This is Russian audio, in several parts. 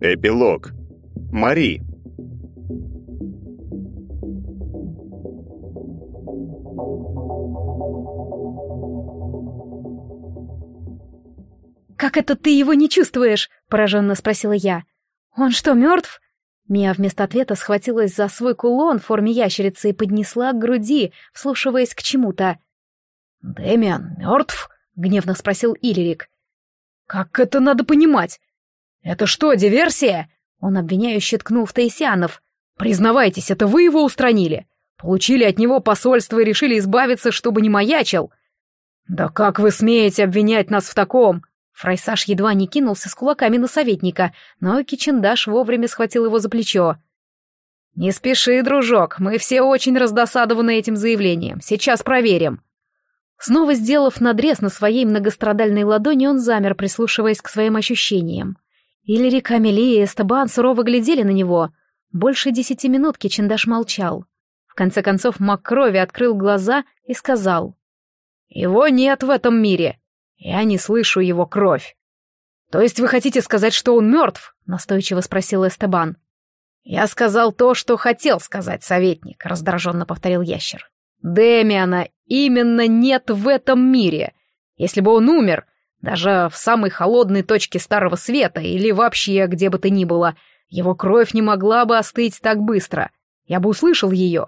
Эпилог. Мари. «Как это ты его не чувствуешь?» — пораженно спросила я. «Он что, мертв?» Мия вместо ответа схватилась за свой кулон в форме ящерицы и поднесла к груди, вслушиваясь к чему-то. «Дэмиан мертв?» — гневно спросил Иллирик. «Как это надо понимать? Это что, диверсия?» Он обвиняюще ткнул в Таисианов. «Признавайтесь, это вы его устранили? Получили от него посольство и решили избавиться, чтобы не маячил?» «Да как вы смеете обвинять нас в таком?» Фрайсаж едва не кинулся с кулаками на советника, но Кичендаш вовремя схватил его за плечо. «Не спеши, дружок, мы все очень раздосадованы этим заявлением. Сейчас проверим». Снова сделав надрез на своей многострадальной ладони, он замер, прислушиваясь к своим ощущениям. Иллири, Камели и Эстебан сурово глядели на него. Больше десяти минут Кичендаш молчал. В конце концов маг крови открыл глаза и сказал. «Его нет в этом мире. Я не слышу его кровь. То есть вы хотите сказать, что он мертв? Настойчиво спросил Эстебан. Я сказал то, что хотел сказать советник, раздраженно повторил ящер. Демиана именно нет в этом мире. Если бы он умер, даже в самой холодной точке Старого Света или вообще где бы то ни было, его кровь не могла бы остыть так быстро. Я бы услышал ее.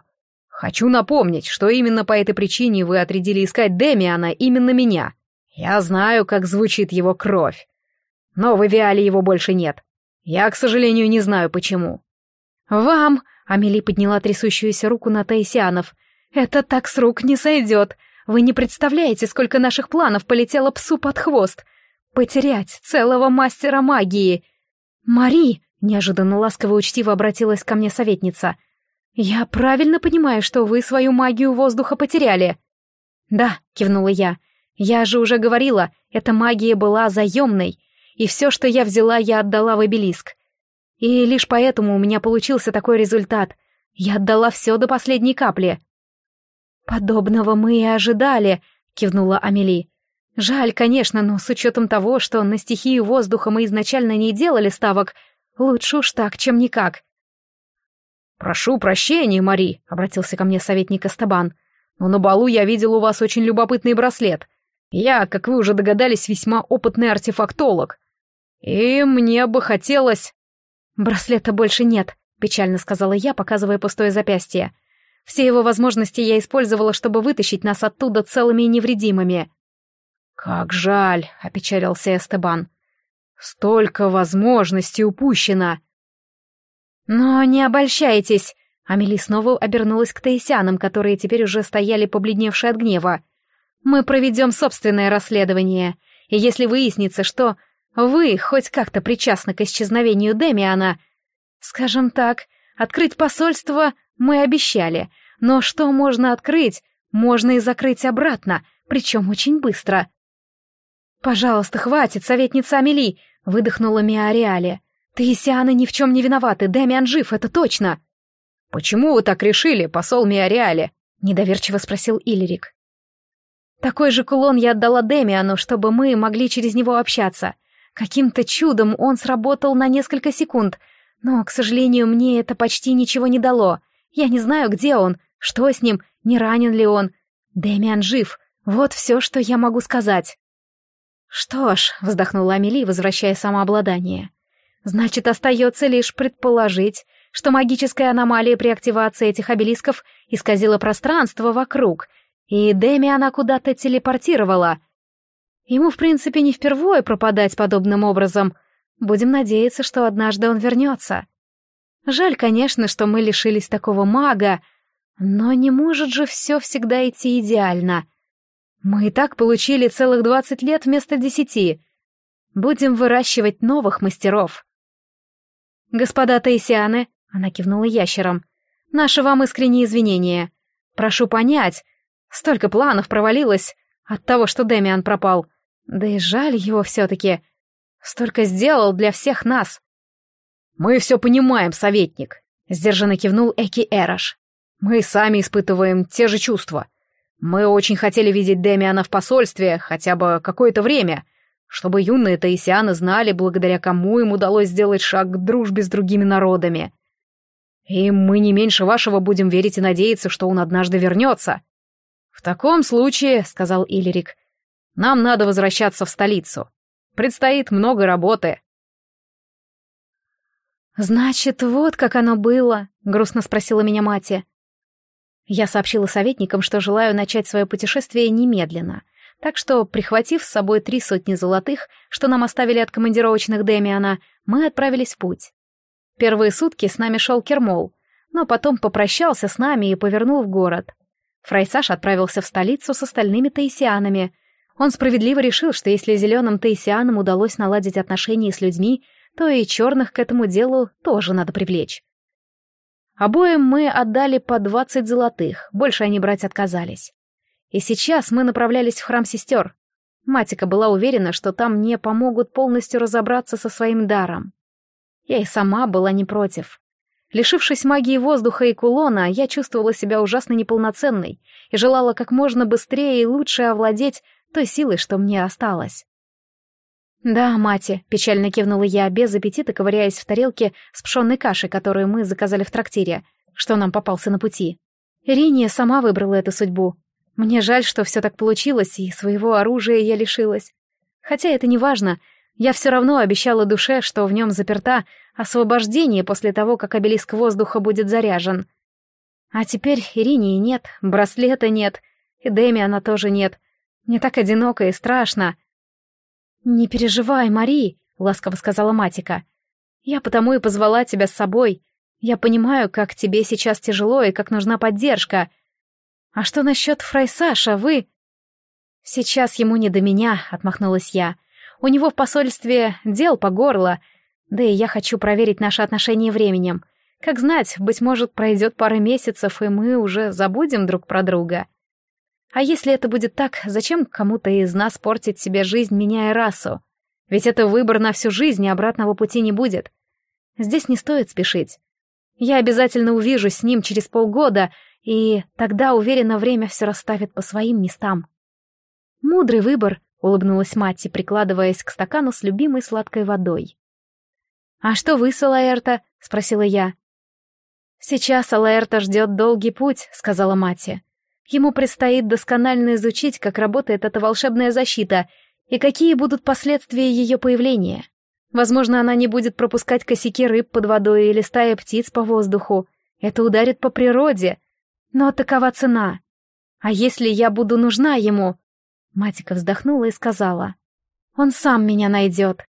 Хочу напомнить, что именно по этой причине вы отрядили искать Демиана именно меня. Я знаю, как звучит его кровь. Но в Эвиале его больше нет. Я, к сожалению, не знаю, почему. «Вам!» — Амели подняла трясущуюся руку на Таисианов. «Это так с рук не сойдет. Вы не представляете, сколько наших планов полетело псу под хвост. Потерять целого мастера магии!» «Мари!» — неожиданно ласково учтиво обратилась ко мне советница. «Я правильно понимаю, что вы свою магию воздуха потеряли?» «Да», — кивнула я, — я же уже говорила, эта магия была заемной, и все, что я взяла, я отдала в обелиск. И лишь поэтому у меня получился такой результат. Я отдала все до последней капли. «Подобного мы и ожидали», — кивнула Амели. «Жаль, конечно, но с учетом того, что на стихию воздуха мы изначально не делали ставок, лучше уж так, чем никак». «Прошу прощения, Мари», — обратился ко мне советник Эстебан, «но на балу я видел у вас очень любопытный браслет. Я, как вы уже догадались, весьма опытный артефактолог. И мне бы хотелось... Браслета больше нет, печально сказала я, показывая пустое запястье. Все его возможности я использовала, чтобы вытащить нас оттуда целыми и невредимыми. Как жаль, опечалился Эстебан. Столько возможностей упущено. Но не обольщайтесь. Амели снова обернулась к Таисянам, которые теперь уже стояли побледневшие от гнева. Мы проведем собственное расследование, и если выяснится, что вы хоть как-то причастны к исчезновению Демиана, скажем так, открыть посольство мы обещали, но что можно открыть, можно и закрыть обратно, причем очень быстро. «Пожалуйста, хватит, советница Амели!» — выдохнула Миариале. «Ты и Сиана ни в чем не виноваты, Демиан жив, это точно!» «Почему вы так решили, посол Миариале?» — недоверчиво спросил Иллирик. Такой же кулон я отдала Демиану, чтобы мы могли через него общаться. Каким-то чудом он сработал на несколько секунд, но, к сожалению, мне это почти ничего не дало. Я не знаю, где он, что с ним, не ранен ли он. Демиан жив, вот все, что я могу сказать. «Что ж», — вздохнула Амели, возвращая самообладание, «значит, остается лишь предположить, что магическая аномалия при активации этих обелисков исказила пространство вокруг — и Дэми она куда-то телепортировала. Ему, в принципе, не впервые пропадать подобным образом. Будем надеяться, что однажды он вернется. Жаль, конечно, что мы лишились такого мага, но не может же все всегда идти идеально. Мы и так получили целых двадцать лет вместо десяти. Будем выращивать новых мастеров. Господа Таисианы, она кивнула ящером, наши вам искренние извинения. Прошу понять, Столько планов провалилось от того, что Демиан пропал. Да и жаль его все-таки. Столько сделал для всех нас. «Мы все понимаем, советник», — сдержанно кивнул Эки Эрош. Мы сами испытываем те же чувства. Мы очень хотели видеть Демиана в посольстве хотя бы какое-то время, чтобы юные таисианы знали, благодаря кому им удалось сделать шаг к дружбе с другими народами. И мы не меньше вашего будем верить и надеяться, что он однажды вернется. В таком случае, — сказал Иллирик, — нам надо возвращаться в столицу. Предстоит много работы. «Значит, вот как оно было», — грустно спросила меня мать. Я сообщила советникам, что желаю начать свое путешествие немедленно, так что, прихватив с собой три сотни золотых, что нам оставили от командировочных Демиана, мы отправились в путь. Первые сутки с нами шел Кермол, но потом попрощался с нами и повернул в город. Фрайсаш отправился в столицу с остальными таисианами. Он справедливо решил, что если зеленым таисианам удалось наладить отношения с людьми, то и черных к этому делу тоже надо привлечь. Обоим мы отдали по двадцать золотых, больше они брать отказались. И сейчас мы направлялись в храм сестер. Матика была уверена, что там мне помогут полностью разобраться со своим даром. Я и сама была не против. Лишившись магии воздуха и кулона, я чувствовала себя ужасно неполноценной и желала как можно быстрее и лучше овладеть той силой, что мне осталось. «Да, мати», — печально кивнула я, без аппетита ковыряясь в тарелке с пшенной кашей, которую мы заказали в трактире, что нам попался на пути. Ириния сама выбрала эту судьбу, мне жаль, что все так получилось, и своего оружия я лишилась. Хотя это не важно, я все равно обещала душе, что в нем заперта освобождение после того, как обелиск воздуха будет заряжен. А теперь Иринии нет, браслета нет, и Дэми она тоже нет. Мне так одиноко и страшно. «Не переживай, Мари», — ласково сказала Матика. «Я потому и позвала тебя с собой. Я понимаю, как тебе сейчас тяжело и как нужна поддержка. «А что насчет Фрайсаша, вы...» «Сейчас ему не до меня», — отмахнулась я. «У него в посольстве дел по горло, да и я хочу проверить наши отношения временем. Как знать, быть может, пройдет пара месяцев, и мы уже забудем друг про друга. А если это будет так, зачем кому-то из нас портить себе жизнь, меняя расу? Ведь это выбор на всю жизнь, и обратного пути не будет. Здесь не стоит спешить. Я обязательно увижусь с ним через полгода, и тогда, уверенно, время все расставит по своим местам. «Мудрый выбор», — улыбнулась Матти, прикладываясь к стакану с любимой сладкой водой. «А что вы, Салаэрта?» — спросила я. «Сейчас Салаэрта ждет долгий путь», — сказала Матти. «Ему предстоит досконально изучить, как работает эта волшебная защита и какие будут последствия ее появления. Возможно, она не будет пропускать косяки рыб под водой или стая птиц по воздуху. Это ударит по природе, но такова цена. А если я буду нужна ему? Матика вздохнула и сказала. Он сам меня найдет.